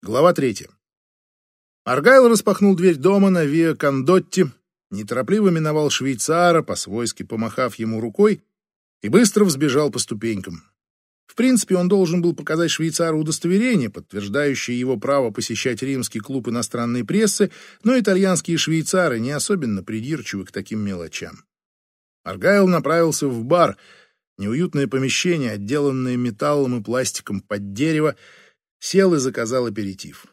Глава третья. Аргайл распахнул дверь дома на Виа Кондотти, неторопливо миновал швейцара, по-свойски помахав ему рукой, и быстро взбежал по ступенькам. В принципе, он должен был показать швейцару удостоверение, подтверждающее его право посещать римский клуб иностранной прессы, но итальянские швейцары не особенно придирчивы к таким мелочам. Аргайл направился в бар, неуютное помещение, отделанное металлом и пластиком под дерево, сел и заказал аперитив.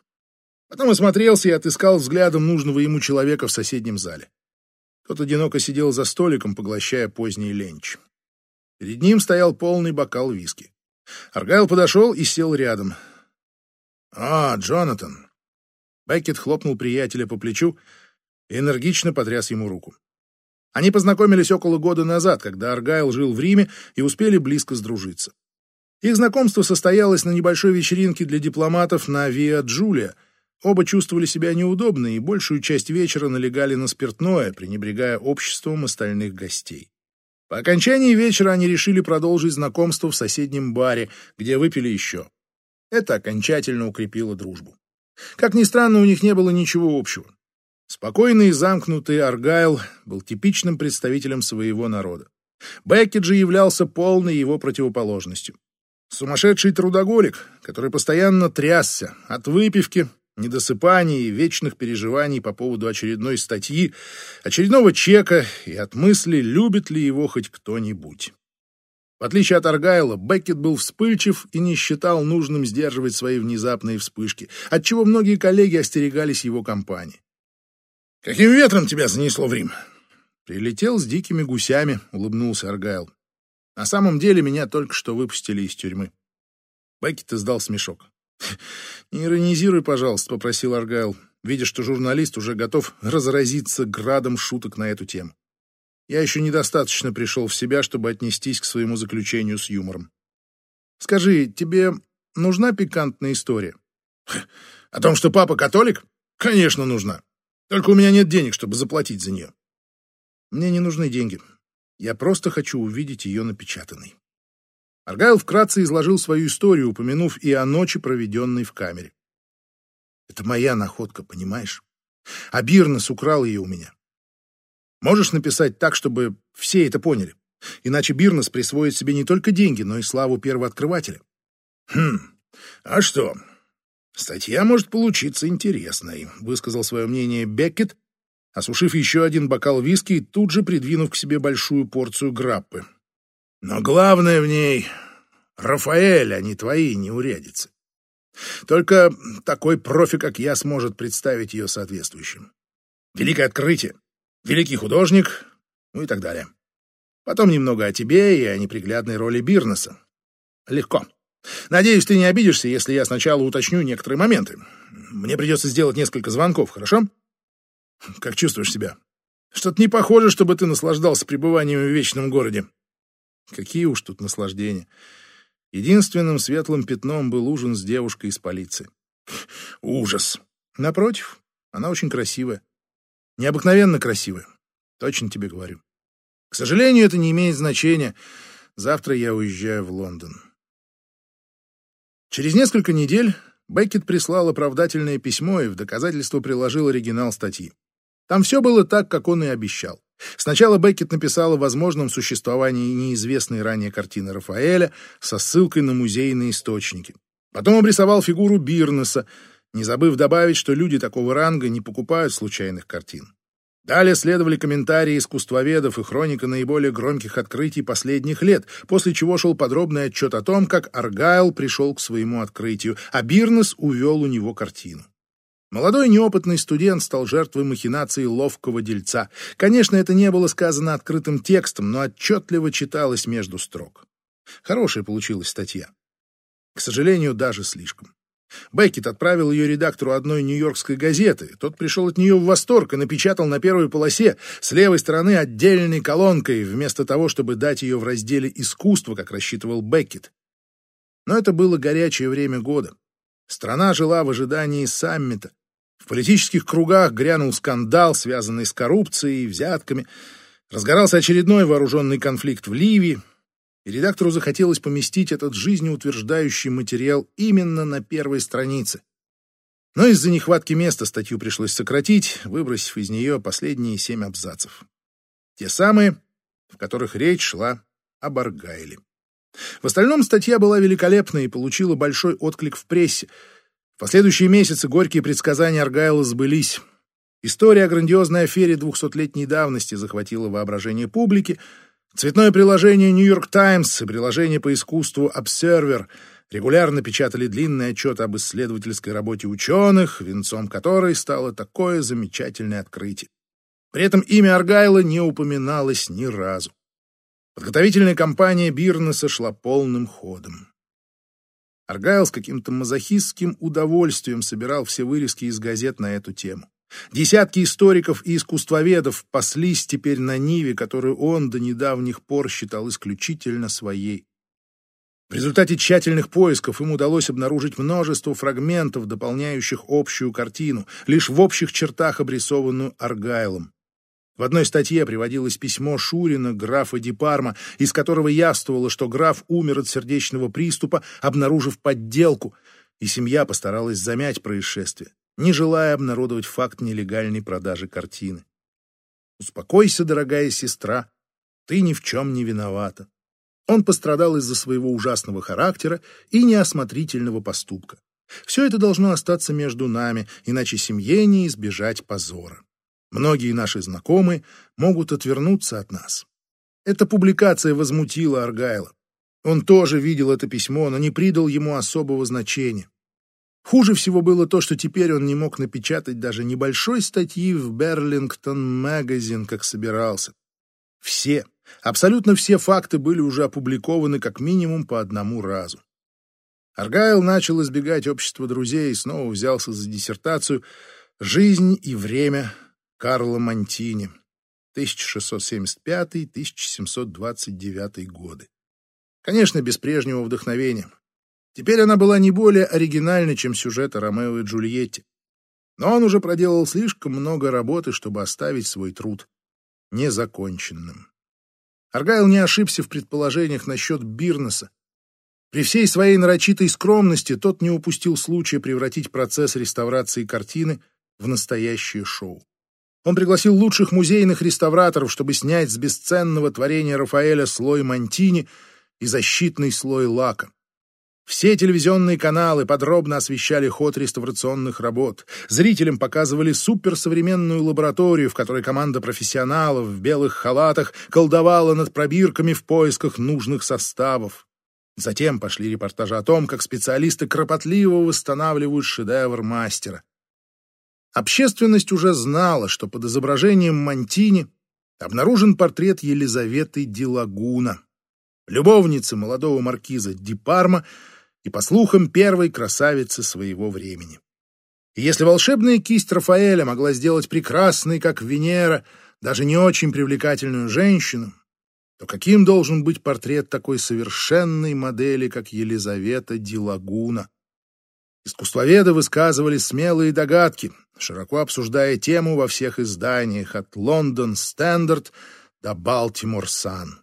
Потом осмотрелся и отыскал взглядом нужного ему человека в соседнем зале. Тот одиноко сидел за столиком, поглощая поздний ленч. Перед ним стоял полный бокал виски. Аргайл подошел и сел рядом. «А, Джонатан!» Беккет хлопнул приятеля по плечу и энергично потряс ему руку. Они познакомились около года назад, когда Аргайл жил в Риме и успели близко сдружиться. Их знакомство состоялось на небольшой вечеринке для дипломатов на Виа Джулия. Оба чувствовали себя неудобно и большую часть вечера налегали на спиртное, пренебрегая обществом остальных гостей. По окончании вечера они решили продолжить знакомство в соседнем баре, где выпили еще. Это окончательно укрепило дружбу. Как ни странно, у них не было ничего общего. Спокойный и замкнутый Аргайл был типичным представителем своего народа. Беккет же являлся полной его противоположностью. Сумасшедший трудоголик, который постоянно трясся от выпивки, недосыпаний и вечных переживаний по поводу очередной статьи, очередного чека и от мысли, любит ли его хоть кто-нибудь. В отличие от Аргайла, Беккет был вспыльчив и не считал нужным сдерживать свои внезапные вспышки, отчего многие коллеги остерегались его компании. «Каким ветром тебя занесло в Рим?» «Прилетел с дикими гусями», — улыбнулся Аргайл. На самом деле меня только что выпустили из тюрьмы. Беккет издал смешок. «Не иронизируй, пожалуйста», — попросил Аргайл, видя, что журналист уже готов разразиться градом шуток на эту тему. «Я еще недостаточно пришел в себя, чтобы отнестись к своему заключению с юмором. Скажи, тебе нужна пикантная история?» «О том, что папа католик? Конечно, нужна. Только у меня нет денег, чтобы заплатить за нее». «Мне не нужны деньги. Я просто хочу увидеть ее напечатанной. Аргайл вкратце изложил свою историю, упомянув и о ночи, проведенной в камере. Это моя находка, понимаешь? А Бирнес украл ее у меня. Можешь написать так, чтобы все это поняли? Иначе Бирнес присвоит себе не только деньги, но и славу первооткрывателя. Хм, а что? Статья может получиться интересной, высказал свое мнение Беккет, осушив еще один бокал виски и тут же придвинув к себе большую порцию граппы. Но главное в ней — Рафаэль, а не твои неурядицы. Только такой профи, как я, сможет представить ее соответствующим. Великое открытие, великий художник, ну и так далее. Потом немного о тебе и о неприглядной роли Бирнеса. Легко. Надеюсь, ты не обидишься, если я сначала уточню некоторые моменты. Мне придется сделать несколько звонков, хорошо? Как чувствуешь себя? Что-то не похоже, чтобы ты наслаждался пребыванием в вечном городе. Какие уж тут наслаждения. Единственным светлым пятном был ужин с девушкой из полиции. Ужас. Напротив, она очень красивая. Необыкновенно красивая. Точно тебе говорю. К сожалению, это не имеет значения. Завтра я уезжаю в Лондон. Через несколько недель Беккет прислал оправдательное письмо и в доказательство приложил оригинал статьи. Там все было так, как он и обещал. Сначала Беккет написал о возможном существовании неизвестной ранее картины Рафаэля со ссылкой на музейные источники. Потом обрисовал фигуру Бирнеса, не забыв добавить, что люди такого ранга не покупают случайных картин. Далее следовали комментарии искусствоведов и хроника наиболее громких открытий последних лет, после чего шел подробный отчет о том, как Аргайл пришел к своему открытию, а Бирнес увел у него картину. Молодой неопытный студент стал жертвой махинаций ловкого дельца. Конечно, это не было сказано открытым текстом, но отчетливо читалось между строк. Хорошая получилась статья. К сожалению, даже слишком. Беккет отправил ее редактору одной нью-йоркской газеты. Тот пришел от нее в восторг и напечатал на первой полосе с левой стороны отдельной колонкой, вместо того, чтобы дать ее в разделе «Искусство», как рассчитывал Беккет. Но это было горячее время года. Страна жила в ожидании саммита. В политических кругах грянул скандал, связанный с коррупцией и взятками. Разгорался очередной вооруженный конфликт в Ливии, и редактору захотелось поместить этот жизнеутверждающий материал именно на первой странице. Но из-за нехватки места статью пришлось сократить, выбросив из нее последние семь абзацев. Те самые, в которых речь шла об Аргайле. В остальном статья была великолепна и получила большой отклик в прессе. В последующие месяцы горькие предсказания Аргайла сбылись. История о грандиозной афере двухсотлетней давности захватила воображение публики. Цветное приложение «Нью Йорк Таймс» и приложение по искусству «Обсервер» регулярно печатали длинный отчет об исследовательской работе ученых, венцом которой стало такое замечательное открытие. При этом имя Аргайла не упоминалось ни разу. Подготовительная кампания Бирнеса шла полным ходом. Аргайл с каким-то мазохистским удовольствием собирал все вырезки из газет на эту тему. Десятки историков и искусствоведов паслись теперь на Ниве, которую он до недавних пор считал исключительно своей. В результате тщательных поисков им удалось обнаружить множество фрагментов, дополняющих общую картину, лишь в общих чертах обрисованную Аргайлом. В одной статье приводилось письмо Шурина, графа Дипарма, из которого явствовало, что граф умер от сердечного приступа, обнаружив подделку, и семья постаралась замять происшествие, не желая обнародовать факт нелегальной продажи картины. «Успокойся, дорогая сестра, ты ни в чем не виновата. Он пострадал из-за своего ужасного характера и неосмотрительного поступка. Все это должно остаться между нами, иначе семье не избежать позора. Многие наши знакомые могут отвернуться от нас. Эта публикация возмутила Аргайла. Он тоже видел это письмо, но не придал ему особого значения. Хуже всего было то, что теперь он не мог напечатать даже небольшой статьи в Берлингтон Магазин, как собирался. Все, абсолютно все факты были уже опубликованы как минимум по одному разу. Аргайл начал избегать общества друзей и снова взялся за диссертацию «Жизнь и время Карла Монтини, 1675-1729 годы. Конечно, без прежнего вдохновения. Теперь она была не более оригинальной, чем сюжет о Ромео и Джульетте. Но он уже проделал слишком много работы, чтобы оставить свой труд незаконченным. Аргайл не ошибся в предположениях насчет Бирнеса. При всей своей нарочитой скромности тот не упустил случая превратить процесс реставрации картины в настоящее шоу. Он пригласил лучших музейных реставраторов, чтобы снять с бесценного творения Рафаэля слой мантини и защитный слой лака. Все телевизионные каналы подробно освещали ход реставрационных работ. Зрителям показывали суперсовременную лабораторию, в которой команда профессионалов в белых халатах колдовала над пробирками в поисках нужных составов. Затем пошли репортажи о том, как специалисты кропотливо восстанавливают шедевр мастера. Общественность уже знала, что под изображением Монтини обнаружен портрет Елизаветы Дилагуна, любовницы молодого маркиза Ди Парма и, по слухам, первой красавицы своего времени. И если волшебная кисть Рафаэля могла сделать прекрасной, как Венера, даже не очень привлекательную женщину, то каким должен быть портрет такой совершенной модели, как Елизавета Дилагуна? Искусствоведы высказывали смелые догадки, широко обсуждая тему во всех изданиях от Лондон Стендарт до Балтимор Сан.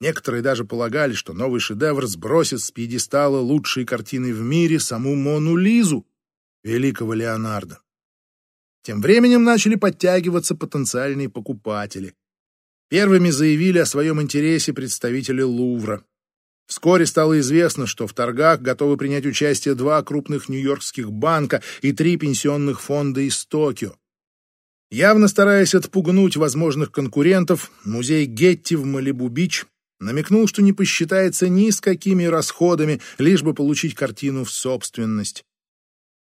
Некоторые даже полагали, что новый шедевр сбросит с пьедестала лучшей картины в мире саму Мону Лизу, великого Леонардо. Тем временем начали подтягиваться потенциальные покупатели. Первыми заявили о своем интересе представители Лувра. Вскоре стало известно, что в торгах готовы принять участие два крупных нью-йоркских банка и три пенсионных фонда из Токио. Явно стараясь отпугнуть возможных конкурентов, музей Гетти в Малибу-Бич намекнул, что не посчитается ни с какими расходами, лишь бы получить картину в собственность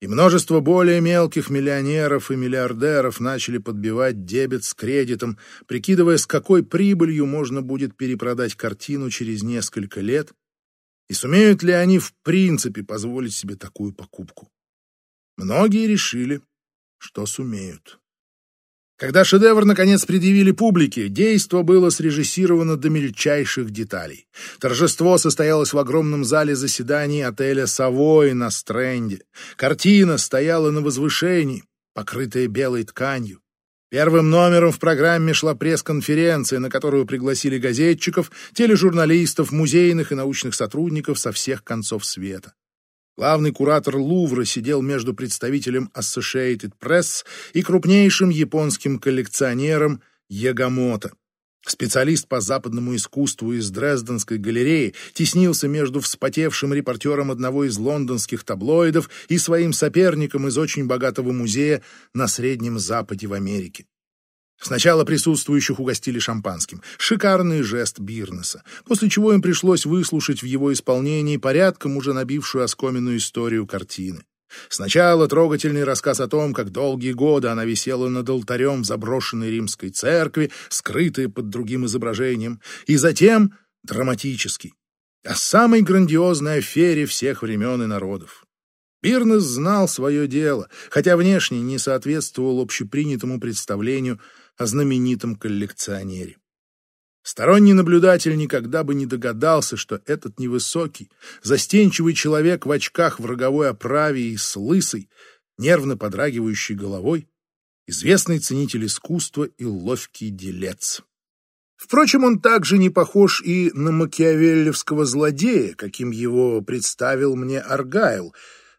и множество более мелких миллионеров и миллиардеров начали подбивать дебет с кредитом, прикидывая, с какой прибылью можно будет перепродать картину через несколько лет, и сумеют ли они в принципе позволить себе такую покупку. Многие решили, что сумеют. Когда шедевр наконец предъявили публике, действо было срежиссировано до мельчайших деталей. Торжество состоялось в огромном зале заседаний отеля «Савой» на Стрэнде. Картина стояла на возвышении, покрытая белой тканью. Первым номером в программе шла пресс-конференция, на которую пригласили газетчиков, тележурналистов, музейных и научных сотрудников со всех концов света. Главный куратор Лувра сидел между представителем Associated Press и крупнейшим японским коллекционером Ягамото. Специалист по западному искусству из Дрезденской галереи теснился между вспотевшим репортером одного из лондонских таблоидов и своим соперником из очень богатого музея на Среднем Западе в Америке. Сначала присутствующих угостили шампанским. Шикарный жест Бирнеса, после чего им пришлось выслушать в его исполнении порядком уже набившую оскоменную историю картины. Сначала трогательный рассказ о том, как долгие годы она висела над алтарем в заброшенной римской церкви, скрытая под другим изображением, и затем драматический, о самой грандиозной афере всех времен и народов. Бирнес знал свое дело, хотя внешне не соответствовал общепринятому представлению о знаменитом коллекционере. Сторонний наблюдатель никогда бы не догадался, что этот невысокий, застенчивый человек в очках в роговой оправе и с лысой, нервно подрагивающей головой, известный ценитель искусства и ловкий делец. Впрочем, он также не похож и на макиавеллевского злодея, каким его представил мне Аргайл,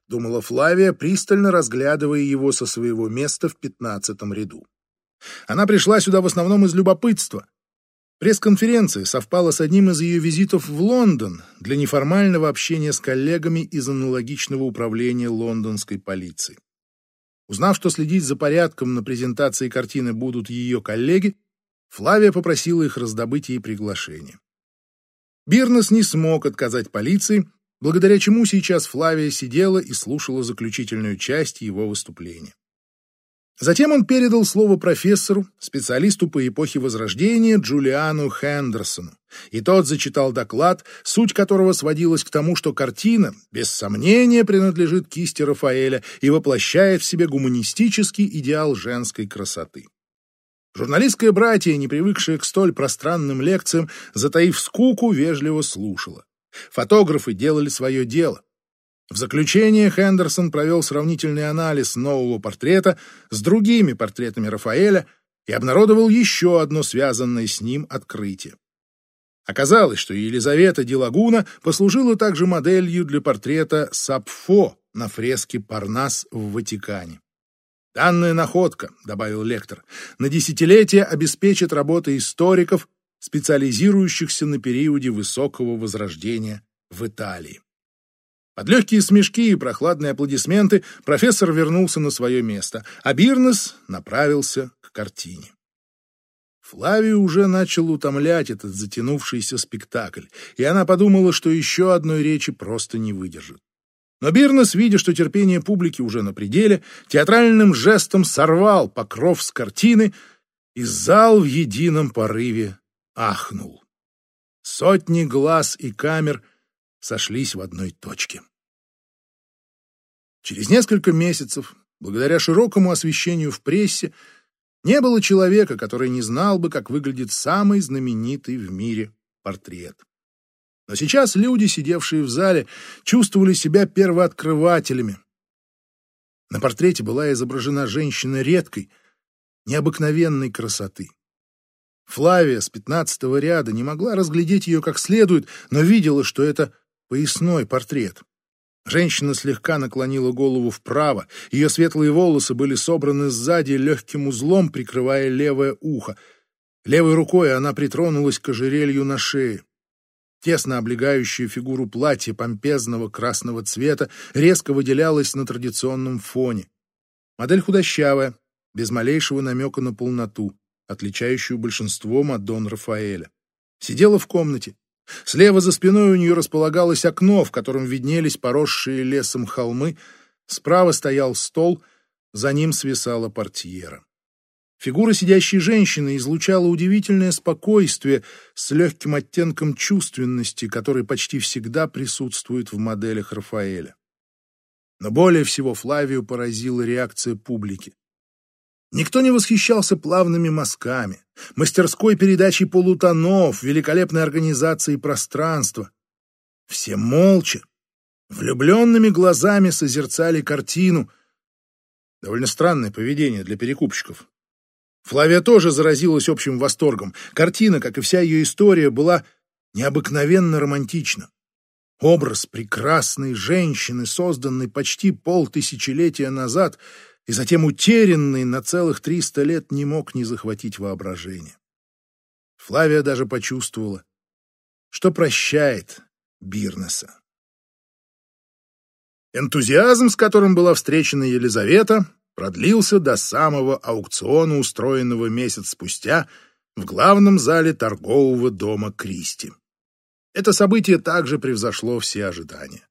думала Флавия, пристально разглядывая его со своего места в пятнадцатом ряду. Она пришла сюда в основном из любопытства. Пресс-конференция совпала с одним из ее визитов в Лондон для неформального общения с коллегами из аналогичного управления лондонской полиции. Узнав, что следить за порядком на презентации картины будут ее коллеги, Флавия попросила их раздобыть ей приглашение. Бирнес не смог отказать полиции, благодаря чему сейчас Флавия сидела и слушала заключительную часть его выступления. Затем он передал слово профессору, специалисту по эпохе Возрождения Джулиану Хендерсону, и тот зачитал доклад, суть которого сводилась к тому, что картина, без сомнения, принадлежит кисти Рафаэля и воплощает в себе гуманистический идеал женской красоты. Журналистское братье, не привыкшее к столь пространным лекциям, затаив скуку, вежливо слушало. Фотографы делали свое дело. В заключение Хендерсон провел сравнительный анализ нового портрета с другими портретами Рафаэля и обнародовал еще одно связанное с ним открытие. Оказалось, что Елизавета Дилагуна послужила также моделью для портрета Сапфо на фреске Парнас в Ватикане. «Данная находка», — добавил лектор, — «на десятилетия обеспечит работы историков, специализирующихся на периоде высокого возрождения в Италии». Под легкие смешки и прохладные аплодисменты профессор вернулся на свое место, а Бирнес направился к картине. Флавию уже начал утомлять этот затянувшийся спектакль, и она подумала, что еще одной речи просто не выдержит. Но Бирнес, видя, что терпение публики уже на пределе, театральным жестом сорвал покров с картины, и зал в едином порыве ахнул. Сотни глаз и камер — сошлись в одной точке. Через несколько месяцев, благодаря широкому освещению в прессе, не было человека, который не знал бы, как выглядит самый знаменитый в мире портрет. Но сейчас люди, сидевшие в зале, чувствовали себя первооткрывателями. На портрете была изображена женщина редкой, необыкновенной красоты. Флавия с пятнадцатого ряда не могла разглядеть ее как следует, но видела, что это поясной портрет. Женщина слегка наклонила голову вправо, ее светлые волосы были собраны сзади легким узлом, прикрывая левое ухо. Левой рукой она притронулась к ожерелью на шее. Тесно облегающая фигуру платье помпезного красного цвета резко выделялось на традиционном фоне. Модель худощавая, без малейшего намека на полноту, отличающую большинство Мадон Рафаэля. Сидела в комнате, Слева за спиной у нее располагалось окно, в котором виднелись поросшие лесом холмы, справа стоял стол, за ним свисала портьера. Фигура сидящей женщины излучала удивительное спокойствие с легким оттенком чувственности, который почти всегда присутствует в моделях Рафаэля. Но более всего Флавию поразила реакция публики. Никто не восхищался плавными мазками, мастерской передачей полутонов, великолепной организацией пространства. Все молча, влюбленными глазами созерцали картину. Довольно странное поведение для перекупщиков. Флавия тоже заразилась общим восторгом. Картина, как и вся ее история, была необыкновенно романтична. Образ прекрасной женщины, созданный почти полтысячелетия назад и затем утерянный на целых триста лет, не мог не захватить воображение. Флавия даже почувствовала, что прощает Бирнеса. Энтузиазм, с которым была встречена Елизавета, продлился до самого аукциона, устроенного месяц спустя в главном зале торгового дома Кристи. Это событие также превзошло все ожидания.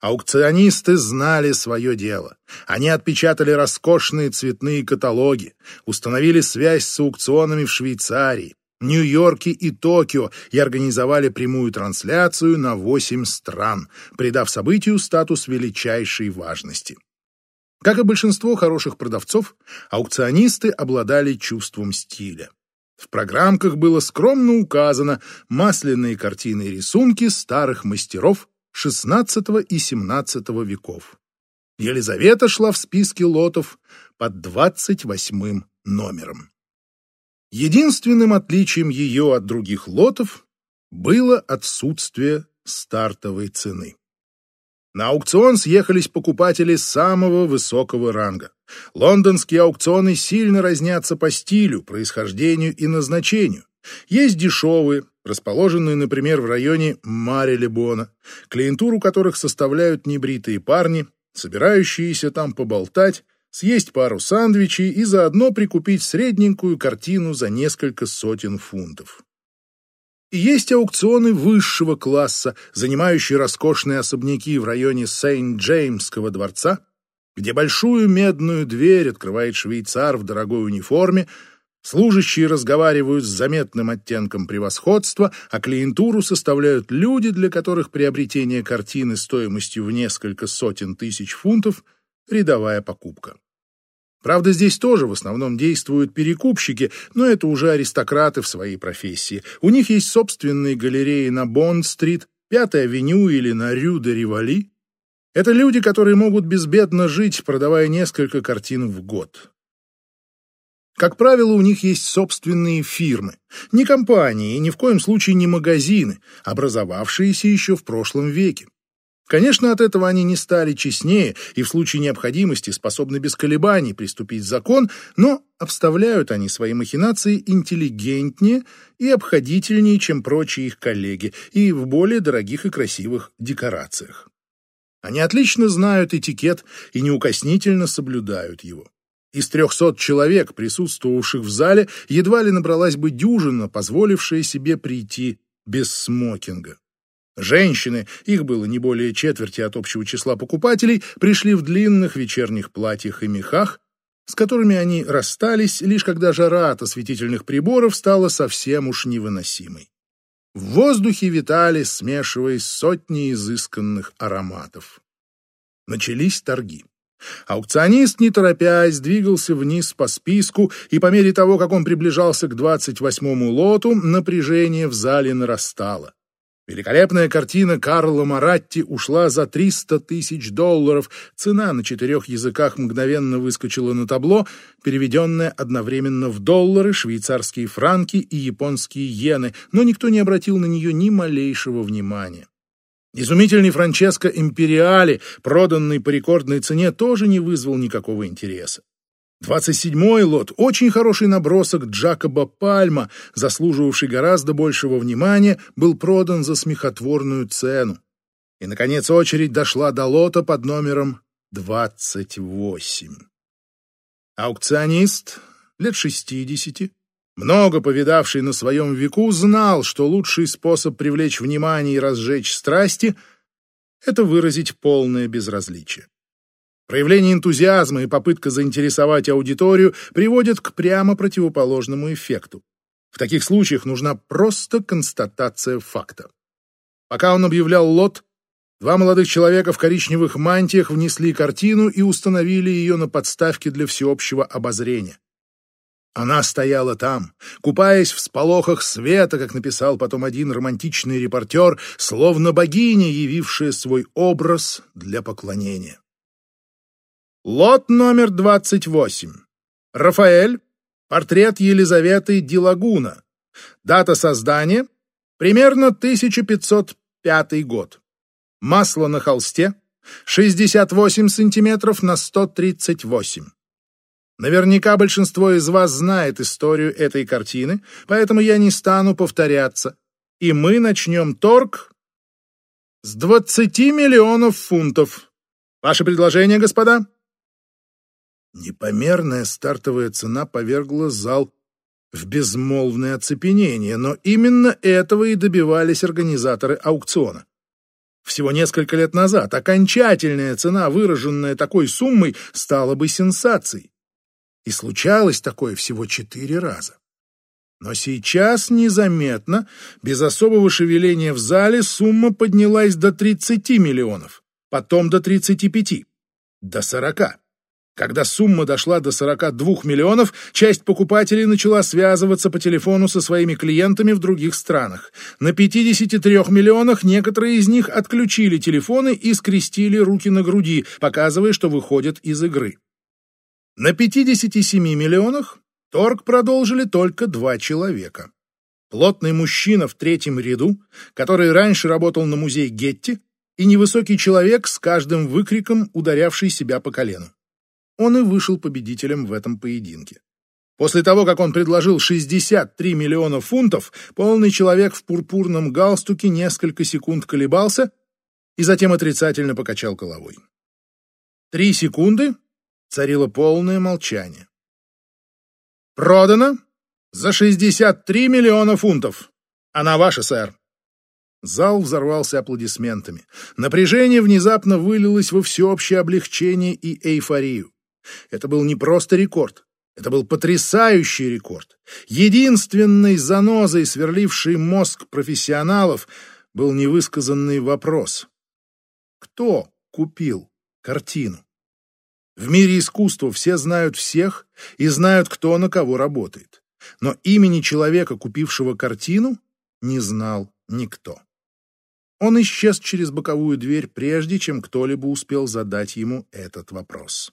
Аукционисты знали свое дело. Они отпечатали роскошные цветные каталоги, установили связь с аукционами в Швейцарии, Нью-Йорке и Токио и организовали прямую трансляцию на восемь стран, придав событию статус величайшей важности. Как и большинство хороших продавцов, аукционисты обладали чувством стиля. В программках было скромно указано масляные картины и рисунки старых мастеров XVI и XVII веков. Елизавета шла в списке лотов под 28 номером. Единственным отличием ее от других лотов было отсутствие стартовой цены. На аукцион съехались покупатели самого высокого ранга. Лондонские аукционы сильно разнятся по стилю, происхождению и назначению. Есть дешевые, расположенные, например, в районе Мари-Лебона, клиентуру которых составляют небритые парни, собирающиеся там поболтать, съесть пару сандвичей и заодно прикупить средненькую картину за несколько сотен фунтов. Есть аукционы высшего класса, занимающие роскошные особняки в районе Сейнт-Джеймского дворца, где большую медную дверь открывает швейцар в дорогой униформе, служащие разговаривают с заметным оттенком превосходства, а клиентуру составляют люди, для которых приобретение картины стоимостью в несколько сотен тысяч фунтов – рядовая покупка. Правда, здесь тоже в основном действуют перекупщики, но это уже аристократы в своей профессии. У них есть собственные галереи на Бонд-стрит, Пятой авеню или на Рю-де-Ривали. Это люди, которые могут безбедно жить, продавая несколько картин в год. Как правило, у них есть собственные фирмы. Не компании и ни в коем случае не магазины, образовавшиеся еще в прошлом веке. Конечно, от этого они не стали честнее и в случае необходимости способны без колебаний приступить закон, но обставляют они свои махинации интеллигентнее и обходительнее, чем прочие их коллеги, и в более дорогих и красивых декорациях. Они отлично знают этикет и неукоснительно соблюдают его. Из трехсот человек, присутствовавших в зале, едва ли набралась бы дюжина, позволившая себе прийти без смокинга. Женщины, их было не более четверти от общего числа покупателей, пришли в длинных вечерних платьях и мехах, с которыми они расстались, лишь когда жара от осветительных приборов стала совсем уж невыносимой. В воздухе витали, смешиваясь сотни изысканных ароматов. Начались торги. Аукционист, не торопясь, двигался вниз по списку, и по мере того, как он приближался к двадцать восьмому лоту, напряжение в зале нарастало. Великолепная картина Карла Маратти ушла за 300 тысяч долларов. Цена на четырех языках мгновенно выскочила на табло, переведенная одновременно в доллары, швейцарские франки и японские иены, но никто не обратил на нее ни малейшего внимания. Изумительный Франческо Империали, проданный по рекордной цене, тоже не вызвал никакого интереса. Двадцать седьмой лот – очень хороший набросок Джакоба Пальма, заслуживавший гораздо большего внимания, был продан за смехотворную цену. И, наконец, очередь дошла до лота под номером двадцать восемь. Аукционист, лет шестидесяти, много повидавший на своем веку, знал, что лучший способ привлечь внимание и разжечь страсти – это выразить полное безразличие. Проявление энтузиазма и попытка заинтересовать аудиторию приводят к прямо противоположному эффекту. В таких случаях нужна просто констатация факта. Пока он объявлял лот, два молодых человека в коричневых мантиях внесли картину и установили ее на подставке для всеобщего обозрения. Она стояла там, купаясь в сполохах света, как написал потом один романтичный репортер, словно богиня, явившая свой образ для поклонения. Лот номер 28. Рафаэль. Портрет Елизаветы Дилагуна. Дата создания. Примерно 1505 год. Масло на холсте 68 сантиметров на 138. Наверняка большинство из вас знает историю этой картины, поэтому я не стану повторяться. И мы начнем торг с 20 миллионов фунтов. Ваше предложение, господа? Непомерная стартовая цена повергла зал в безмолвное оцепенение, но именно этого и добивались организаторы аукциона. Всего несколько лет назад окончательная цена, выраженная такой суммой, стала бы сенсацией. И случалось такое всего четыре раза. Но сейчас незаметно, без особого шевеления в зале, сумма поднялась до 30 миллионов, потом до 35, до 40. Когда сумма дошла до 42 миллионов, часть покупателей начала связываться по телефону со своими клиентами в других странах. На 53 миллионах некоторые из них отключили телефоны и скрестили руки на груди, показывая, что выходят из игры. На 57 миллионах торг продолжили только два человека. Плотный мужчина в третьем ряду, который раньше работал на музей Гетти, и невысокий человек с каждым выкриком, ударявший себя по колену. Он и вышел победителем в этом поединке. После того, как он предложил 63 миллиона фунтов, полный человек в пурпурном галстуке несколько секунд колебался и затем отрицательно покачал головой. Три секунды царило полное молчание. «Продано за 63 миллиона фунтов. Она ваша, сэр». Зал взорвался аплодисментами. Напряжение внезапно вылилось во всеобщее облегчение и эйфорию. Это был не просто рекорд. Это был потрясающий рекорд. Единственной занозой, сверлившей мозг профессионалов, был невысказанный вопрос. Кто купил картину? В мире искусства все знают всех и знают, кто на кого работает. Но имени человека, купившего картину, не знал никто. Он исчез через боковую дверь, прежде чем кто-либо успел задать ему этот вопрос.